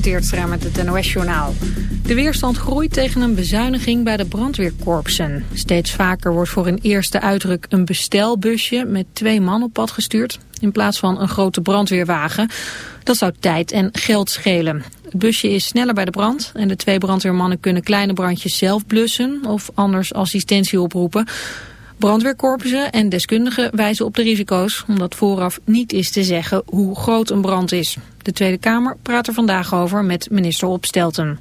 eerst met het NOS-journaal. De weerstand groeit tegen een bezuiniging bij de brandweerkorpsen. Steeds vaker wordt voor een eerste uitdruk een bestelbusje met twee man op pad gestuurd... in plaats van een grote brandweerwagen. Dat zou tijd en geld schelen. Het busje is sneller bij de brand en de twee brandweermannen kunnen kleine brandjes zelf blussen... of anders assistentie oproepen... Brandweerkorpsen en deskundigen wijzen op de risico's... omdat vooraf niet is te zeggen hoe groot een brand is. De Tweede Kamer praat er vandaag over met minister Opstelten.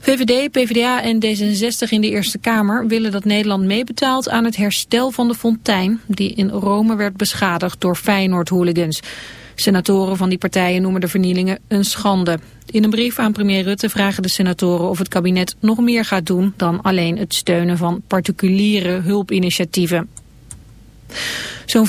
VVD, PvdA en D66 in de Eerste Kamer willen dat Nederland meebetaalt aan het herstel van de fontein... die in Rome werd beschadigd door Feyenoord-hooligans... Senatoren van die partijen noemen de vernielingen een schande. In een brief aan premier Rutte vragen de senatoren of het kabinet nog meer gaat doen dan alleen het steunen van particuliere hulpinitiatieven. Zo'n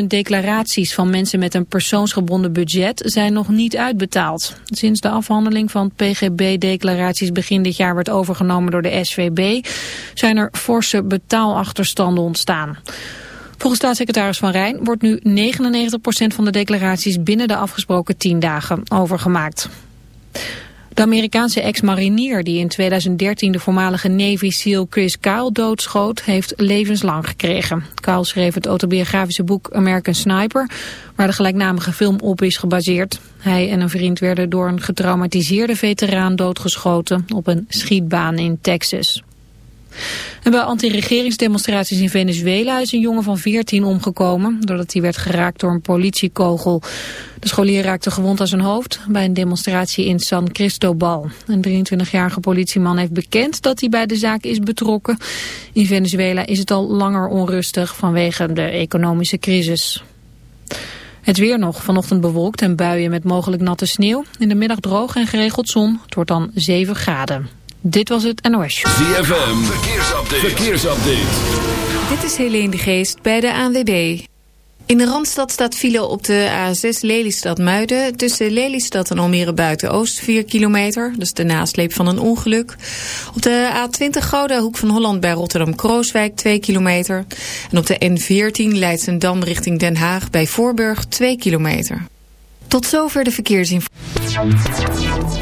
24.000 declaraties van mensen met een persoonsgebonden budget zijn nog niet uitbetaald. Sinds de afhandeling van PGB-declaraties begin dit jaar werd overgenomen door de SVB zijn er forse betaalachterstanden ontstaan. Volgens staatssecretaris Van Rijn wordt nu 99% van de declaraties binnen de afgesproken 10 dagen overgemaakt. De Amerikaanse ex-marinier die in 2013 de voormalige Navy SEAL Chris Kyle doodschoot, heeft levenslang gekregen. Kyle schreef het autobiografische boek American Sniper, waar de gelijknamige film op is gebaseerd. Hij en een vriend werden door een getraumatiseerde veteraan doodgeschoten op een schietbaan in Texas. Bij anti-regeringsdemonstraties in Venezuela is een jongen van 14 omgekomen... doordat hij werd geraakt door een politiekogel. De scholier raakte gewond aan zijn hoofd bij een demonstratie in San Cristobal. Een 23-jarige politieman heeft bekend dat hij bij de zaak is betrokken. In Venezuela is het al langer onrustig vanwege de economische crisis. Het weer nog, vanochtend bewolkt en buien met mogelijk natte sneeuw. In de middag droog en geregeld zon. Het wordt dan 7 graden. Dit was het NOS Show. ZFM, verkeersupdate. verkeersupdate. Dit is Helene de Geest bij de ANWB. In de Randstad staat file op de A6 Lelystad-Muiden... tussen Lelystad en Almere Buiten-Oost 4 kilometer. Is de nasleep van een ongeluk. Op de A20 Gouda Hoek van Holland bij Rotterdam-Krooswijk 2 kilometer. En op de N14 Leidsendam richting Den Haag bij Voorburg 2 kilometer. Tot zover de verkeersinformatie.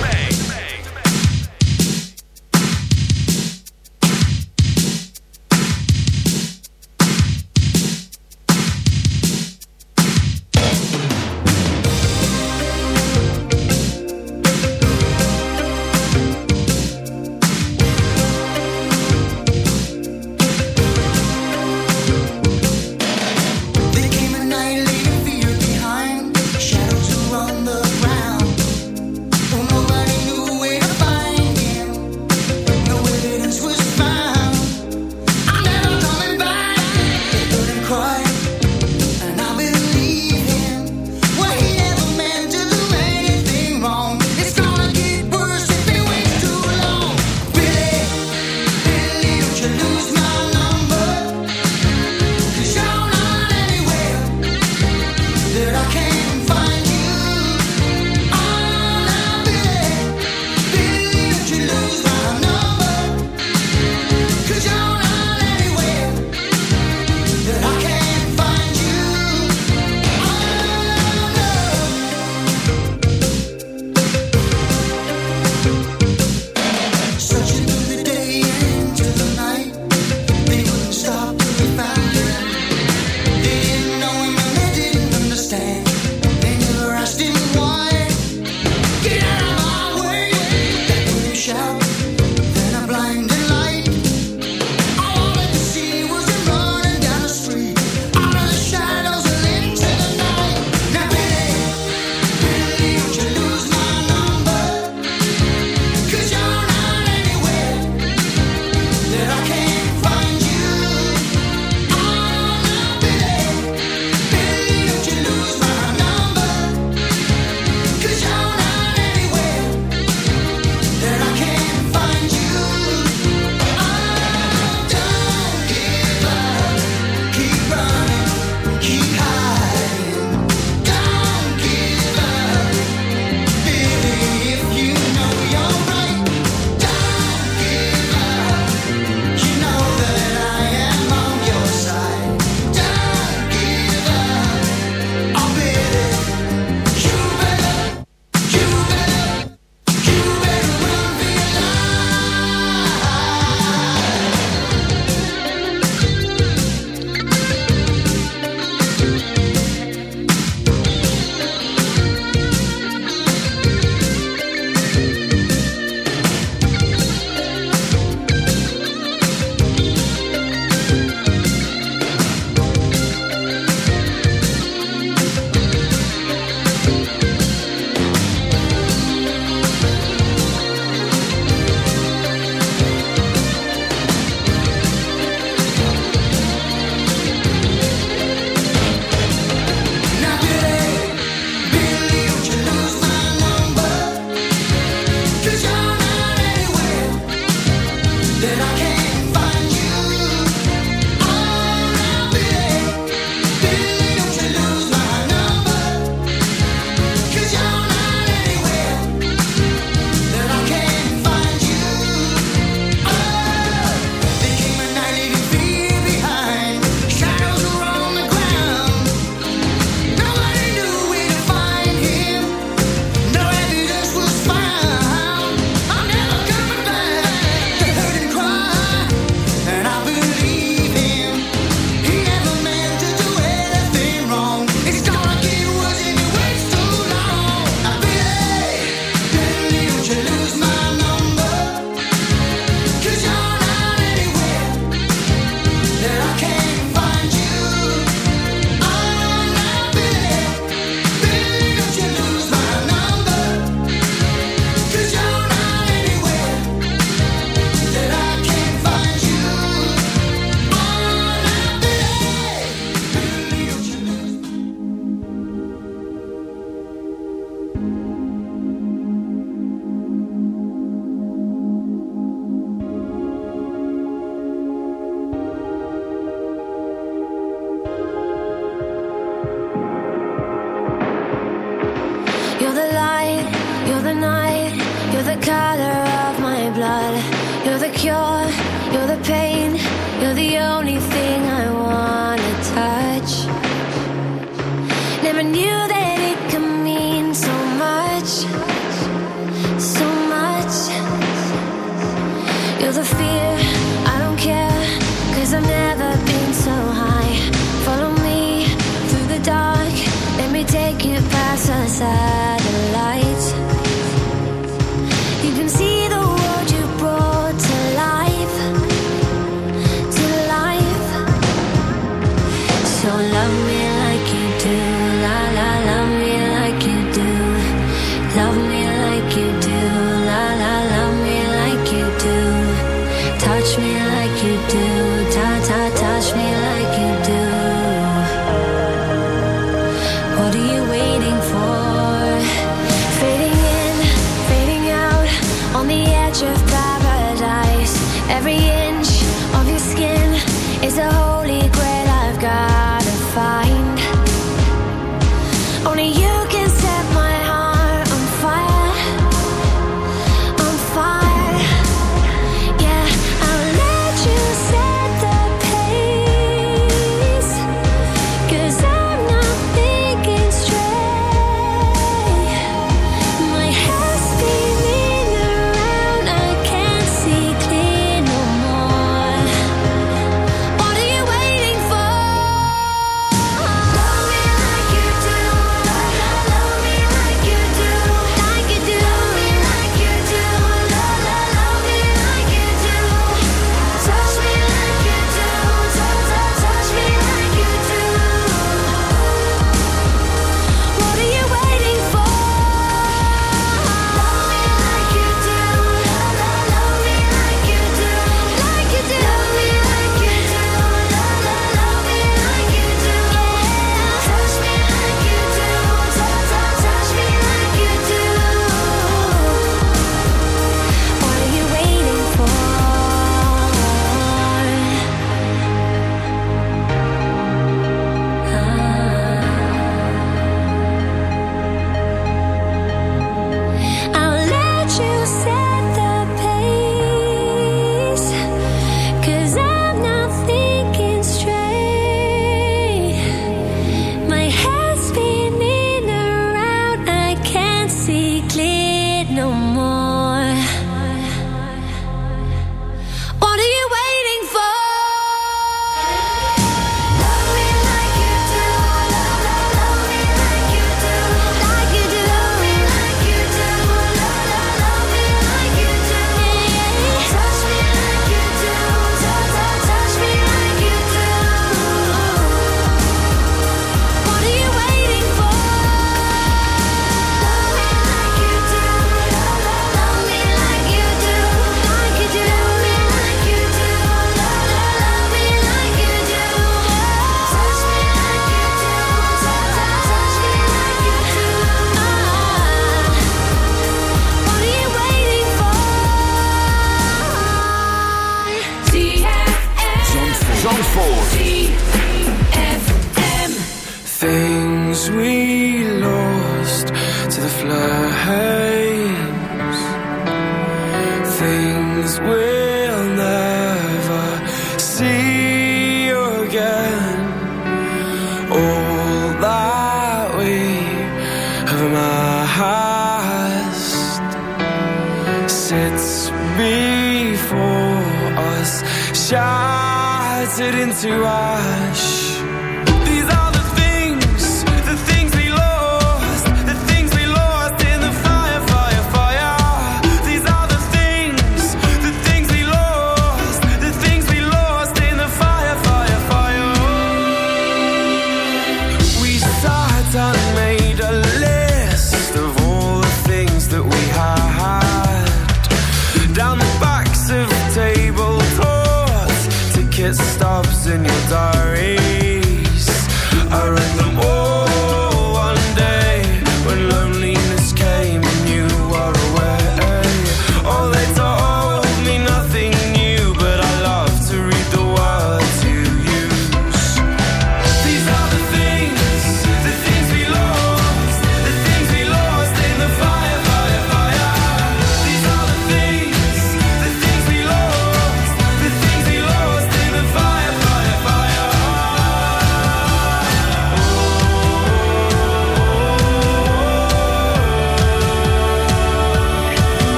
In your diary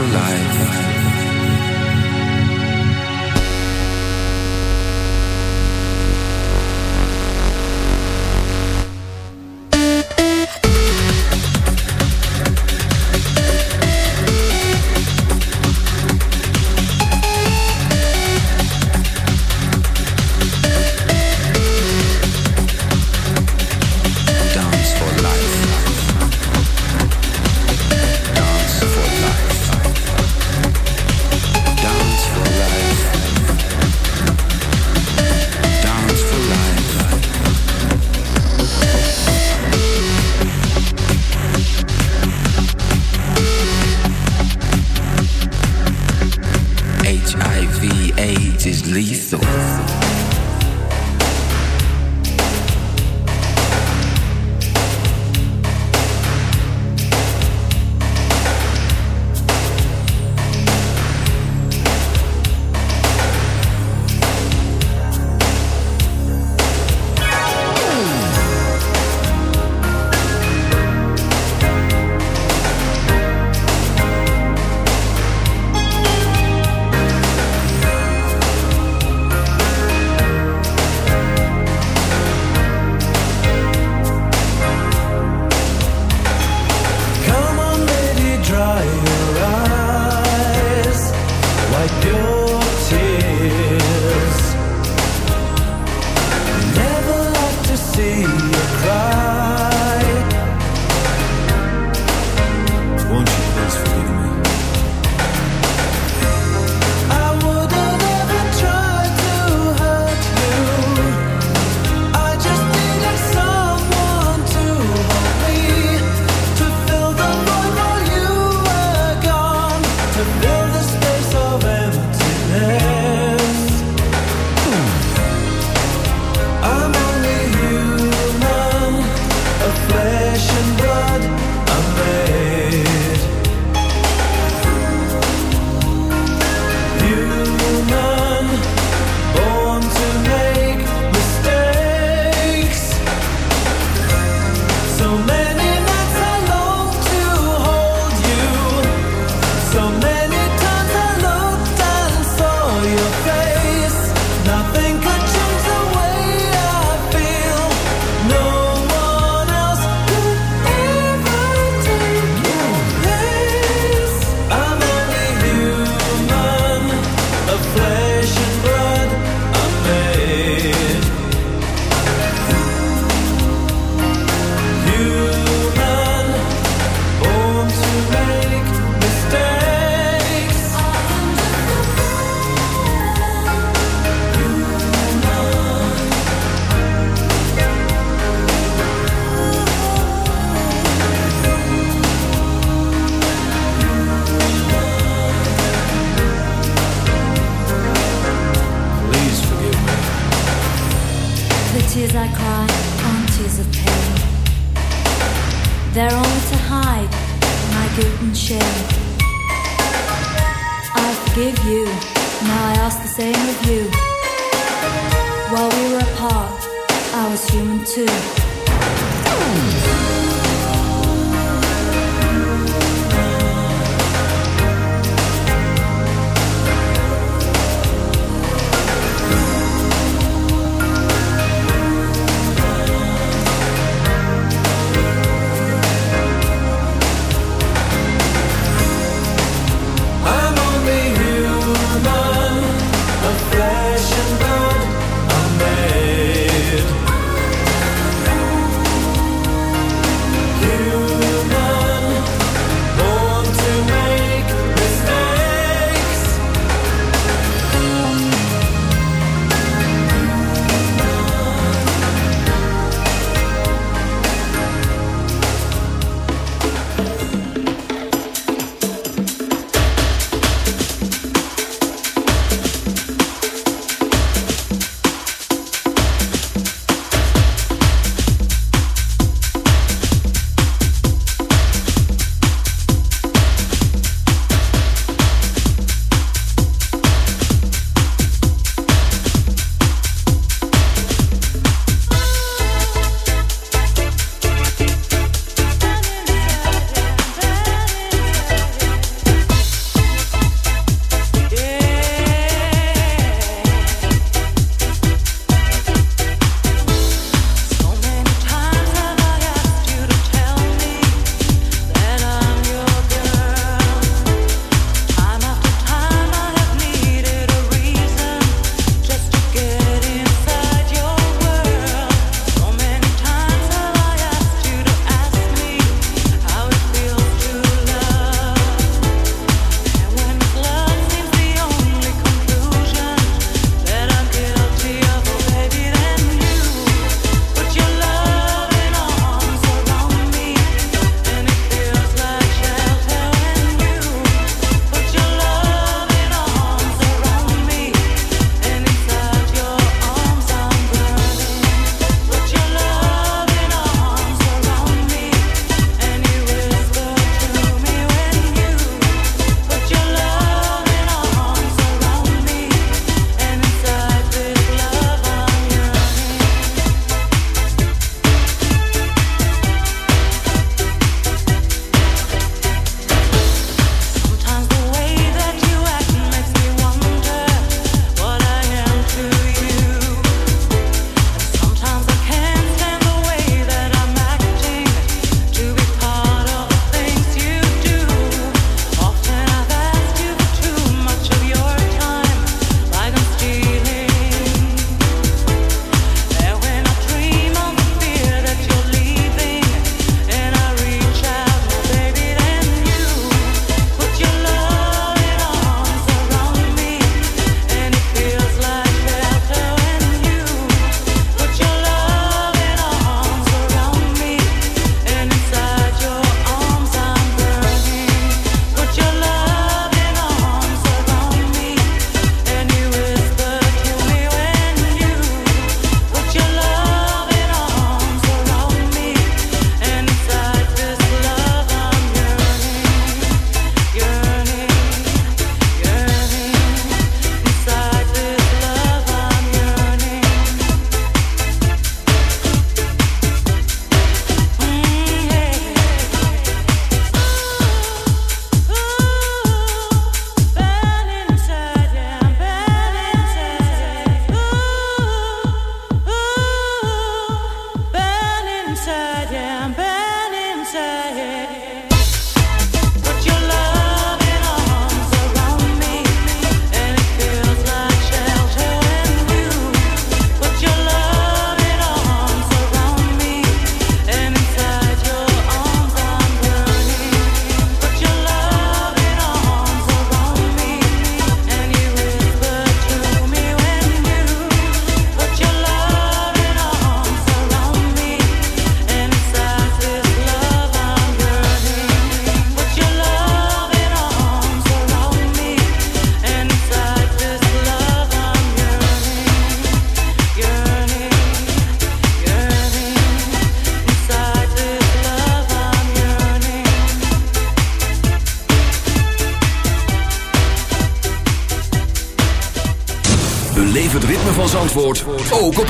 for life.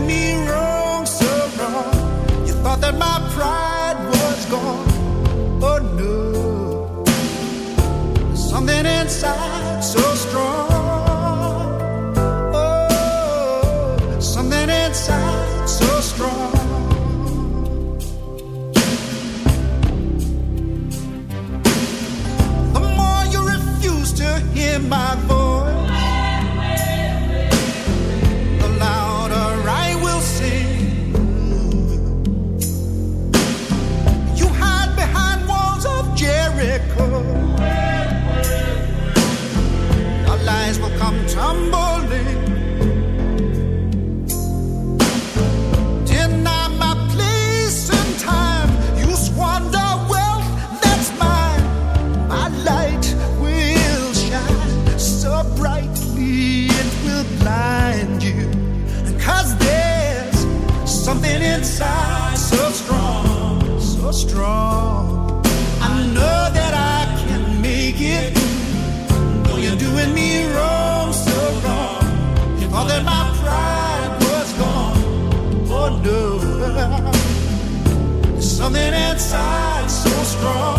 me wrong, so wrong. You thought that my pride was gone. Oh no. Something inside so strong. Oh, something inside so strong. The more you refuse to hear my Some strong.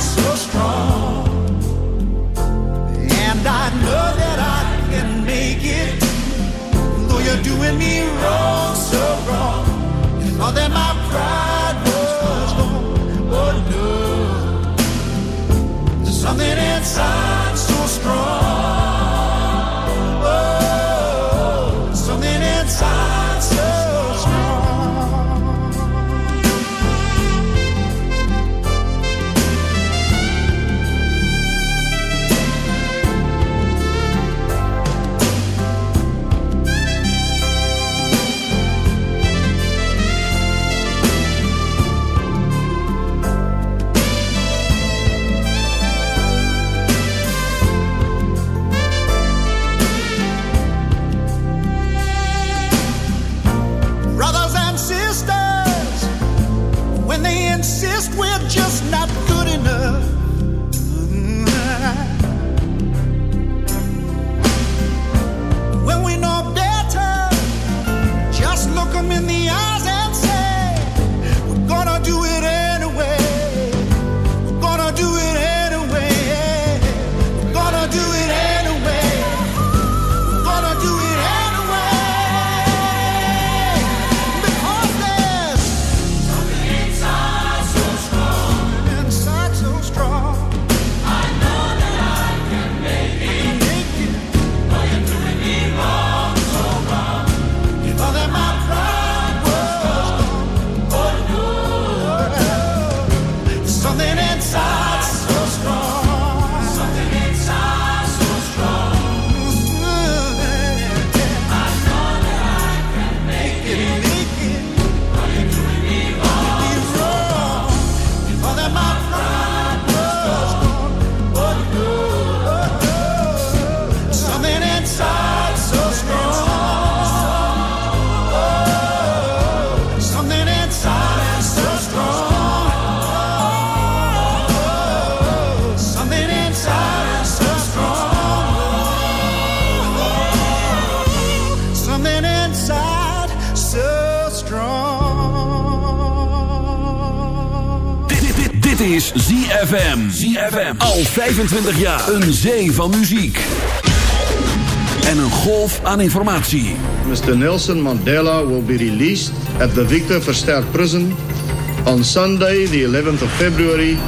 so strong. And I know that I can make it, though you're doing me wrong, so wrong. Thought that my pride was gone, oh no. There's something inside so strong. 25 jaar een zee van muziek. En een golf aan informatie. Mr. Nelson Mandela will be released at the Victor Verster Prison on Sunday the 11th of February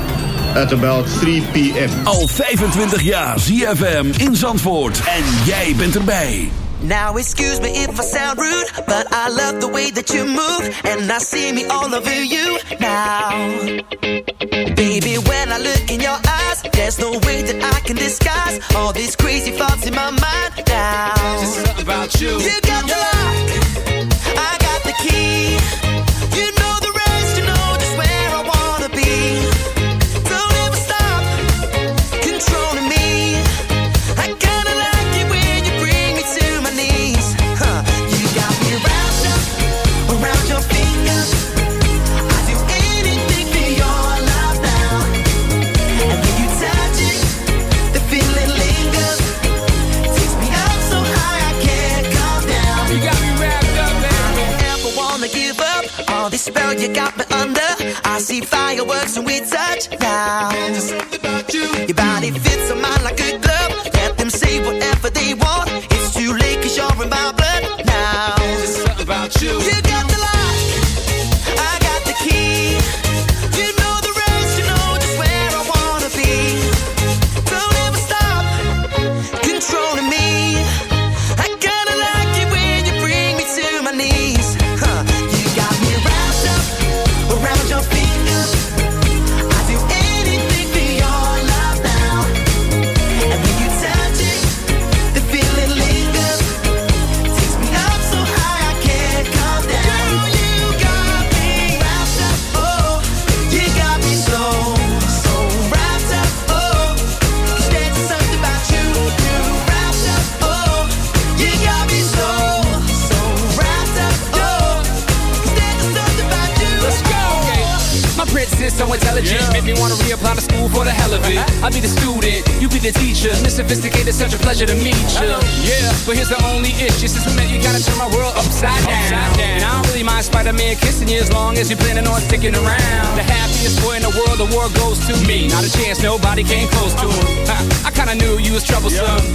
at about 3 p.m. Al 25 jaar ZFM in Zandvoort en jij bent erbij. Now excuse me if I sound rude, but I love the way that you move and I see me all over you now. Baby, when I look in your eyes. There's no way that I can disguise all these crazy thoughts in my mind now. There's something about you. You got the love.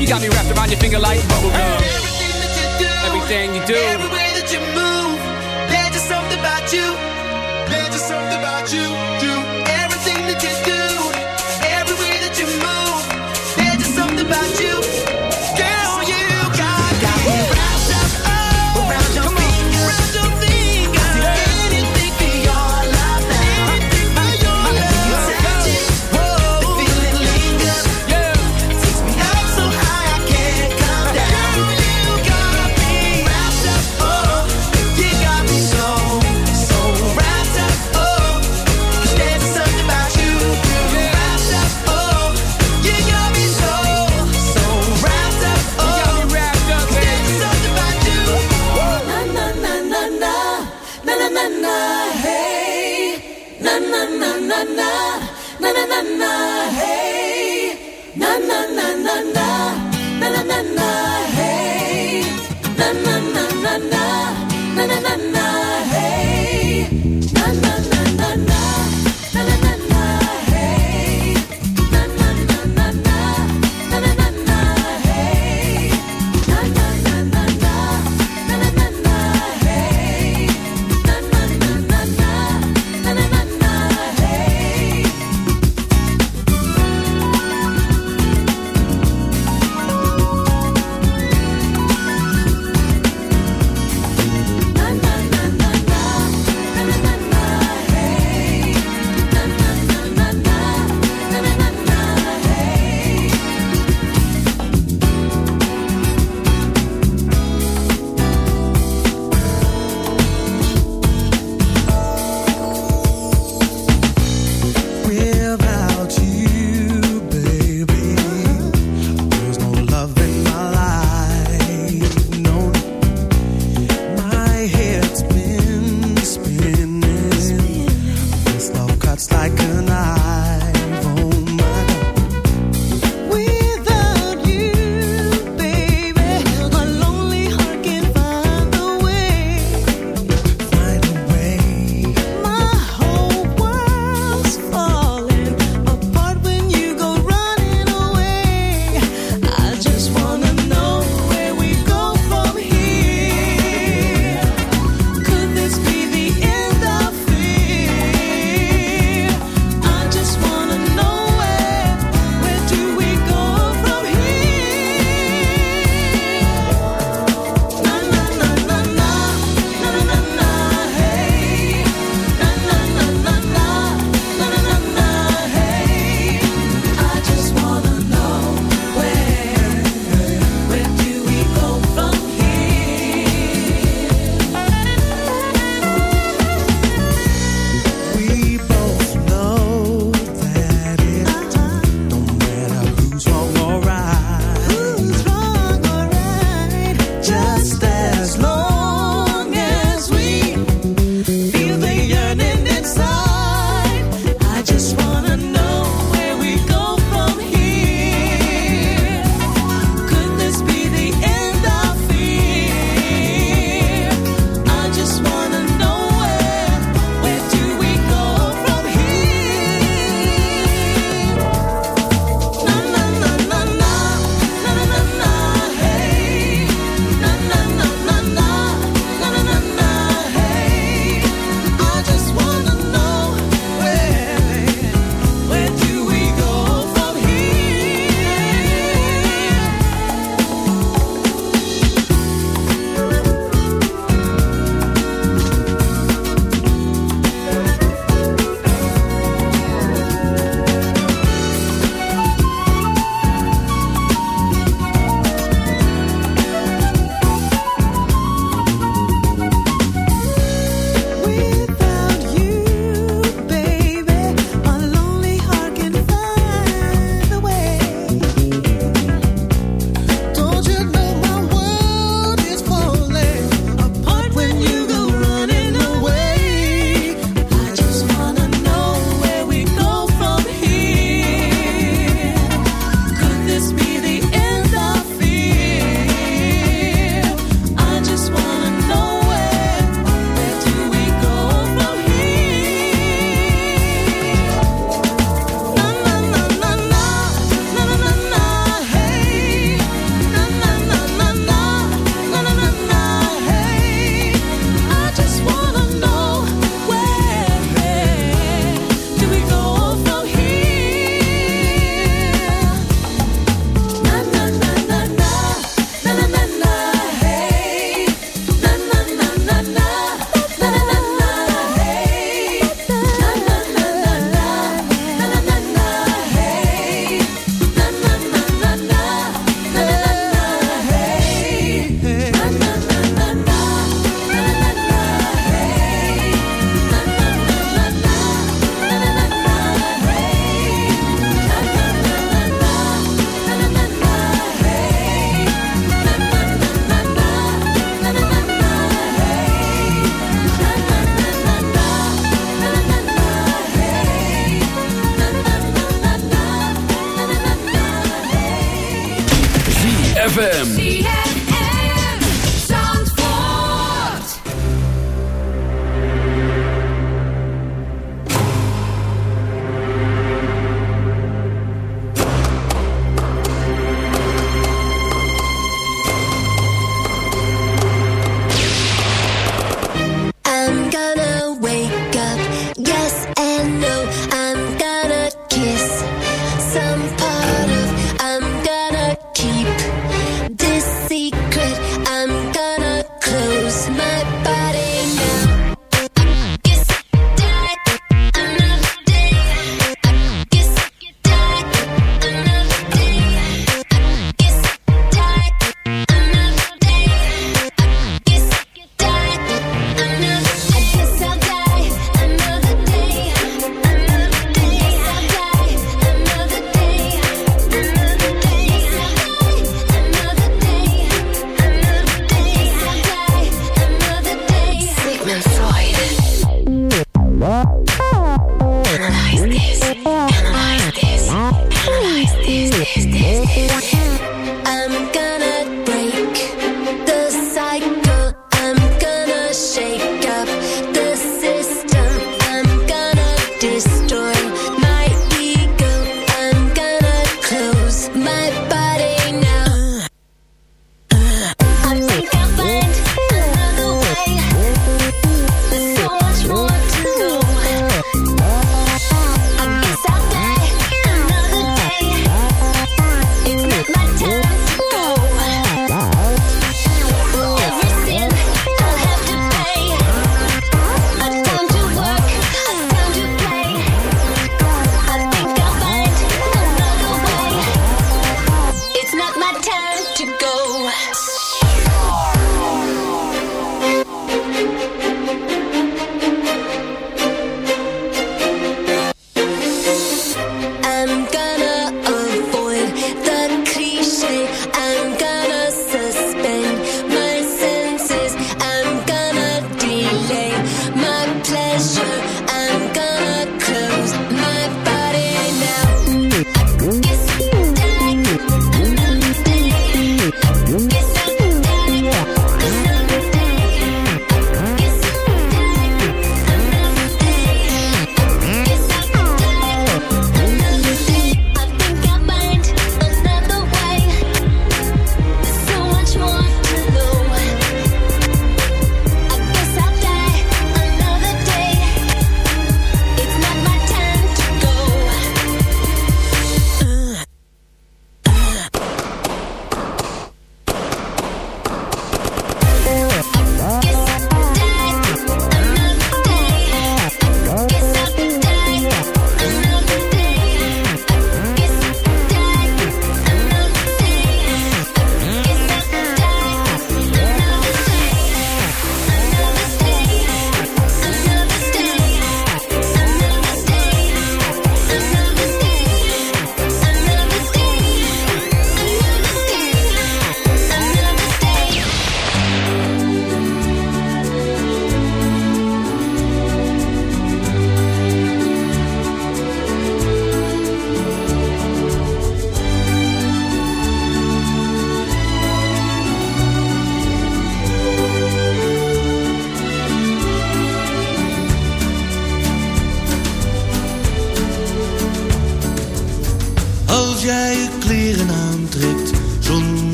You got me wrapped around your finger like bubblegum. Everything that you do, everything you do, every way that you move, there's just something about you. There's just something about you.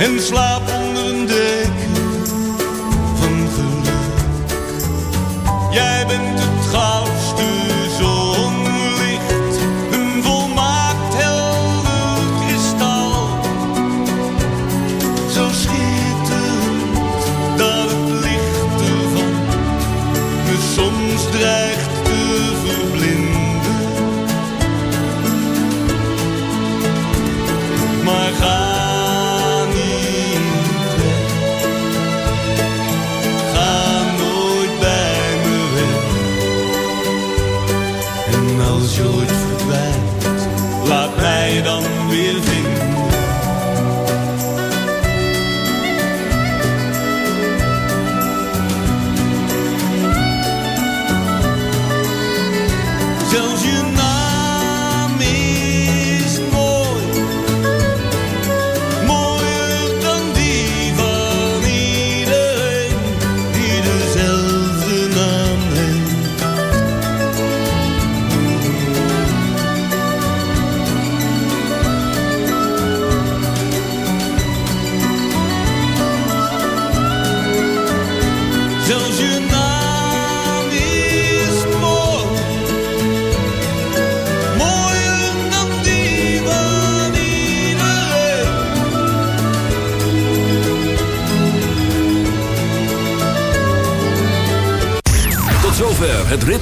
En slaap.